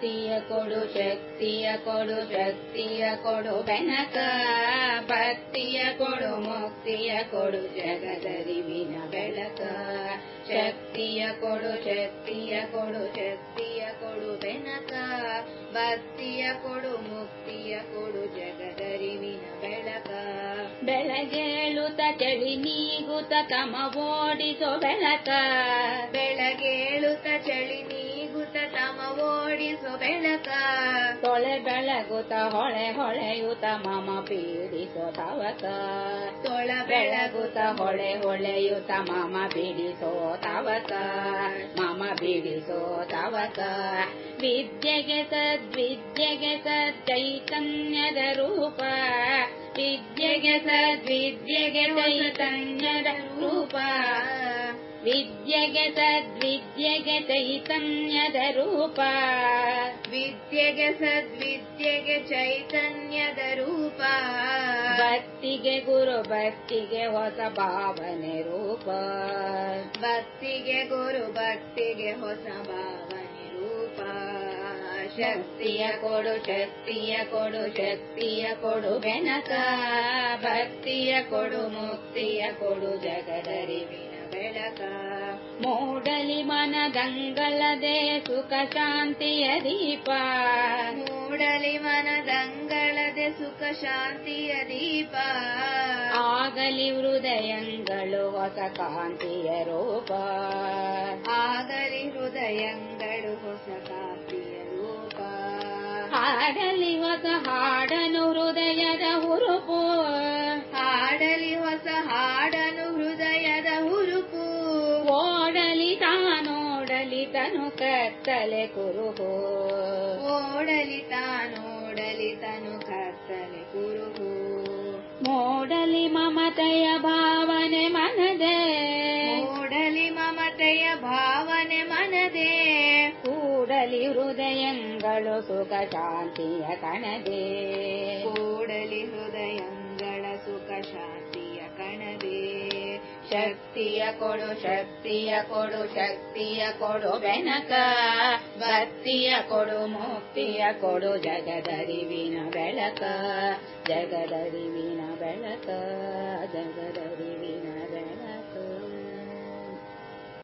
ಭಕ್ತಿಯ ಕೊಡು, ಶಕ್ತಿಯ ಕೊಡು ಶಕ್ತಿಯ ಕೊಡು. ಬೆನಕ ಭಕ್ತಿಯ ಕೊಡು, ಮುಕ್ತಿಯ ಕೊಡು. ಜಗದರಿವಿನ ಬೆಳಕ. ಶಕ್ತಿಯ ಕೊಡು ಶಕ್ತಿಯ ಕೊಡು ಶಕ್ತಿಯ ಕೊಡು. ಬೆನಕ ಭಕ್ತಿಯ ಕೊಡು, ಮುಕ್ತಿಯ ಕೊಡು. ಜಗದರಿವಿನ ಬೆಳಕ. ಬೆಳಗೇಳುತ್ತ ಚಳಿ ನೀಗುತ್ತ ತಮ ಓಡಿಸೋ ಬೆಳಕ ಬೆಳಗೇಳುತ್ತ ಚಳಿ ಬೆಳಕ. ತೊಳೆ ಬೆಳಗುತ ಹೊಳೆ ಹೊಳೆಯುತ್ತ ಮಮ ಪೀಡಿಸೋ ತವಕ. ತೊಳೆ ಬೆಳಗುತ ಹೊಳೆ ಹೊಳೆಯುತ್ತ ಮಮ ಬಿಡಿಸೋ ತವಕ. ಮಮ ಬಿಡಿಸೋ ತವಕ. ವಿದ್ಯೆಗೆ ಸದ್ವಿದ್ಯೆಗೆ ಸದ್ವಿದ್ಯೆಗೆ ಚೈತನ್ಯದ ರೂಪ. ವಿದ್ಯೆಗೆ ಸದ್ವಿದ್ಯೆಗೆ ಚೈತನ್ಯದ ರೂಪ. ವಿದ್ಯೆಗೆ ಸದ್ವಿದ್ಯೆಗೆ ಚೈತನ್ಯದ ರೂಪ. ಭಕ್ತಿಗೆ ಗುರು ಭಕ್ತಿಗೆ ಹೊಸ ಭಾವನೆ ರೂಪ. ಭಕ್ತಿಗೆ ಗುರು ಭಕ್ತಿಗೆ ಹೊಸ ಭಾವನೆ ರೂಪ. ಶಕ್ತಿಯ ಕೊಡು ಶಕ್ತಿಯ ಕೊಡು ಶಕ್ತಿಯ ಕೊಡು ಬೆನಕ. ಭಕ್ತಿಯ ಕೊಡು ಮುಕ್ತಿಯ ಕೊಡು ಜಗದರಿವಿನ ಬೆಳಕ ಮೂಡಲಿ ಮನದಂಗಳದೆ ಸುಖ ಶಾಂತಿಯ ದೀಪ. ಮೂಡಲಿ ಮನದಂಗಳದೆ ಸುಖ ಶಾಂತಿಯ ದೀಪ. ಆಗಲಿ ಹೃದಯಂಗಳು ಹೊಸ ಕಾಂತಿಯ ರೂಪ. ಆಗಲಿ ಹೃದಯಂಗಳು ಹೊಸ ಕಾಂತಿಯ ರೂಪ. ಹಾಡಲಿ ಹೊಸ ಹಾಡನು ಹೃದಯದ ಹುರುಪು. ತಾನೋಡಲಿ ತನು ಕತ್ತಲೆ ಕುರುಹು ಓಡಲಿ ತಾನೋಡಲಿ ತನು ಕತ್ತಲೆ ಕುರುಹು ಮೋಡಲಿ ಮಮತೆಯ ಭಾವನೆ ಮನದೆ ಮೂಡಲಿ ಮಮತೆಯ ಭಾವನೆ ಮನದೆ ಕೂಡಲಿ ಹೃದಯಗಳು ಸುಖ ಶಾಂತಿಯ ಕಣದೆ ಕೂಡಲಿ ಹೃದಯಗಳ ಸುಖ ಶಾಂತಿಯ ಕಣದೆ ಶಕ್ತಿಯ ಕೊಡು ಶಕ್ತಿಯ ಕೊಡು ಶಕ್ತಿಯ ಕೊಡು ಬೆನಕ. ಭಕ್ತಿಯ ಕೊಡು, ಮುಕ್ತಿಯ ಕೊಡು ಜಗದರಿವಿನ ಬೆಳಕ. ಜಗದರಿವಿನ ಬೆಳಕ ಜಗದರಿವಿನ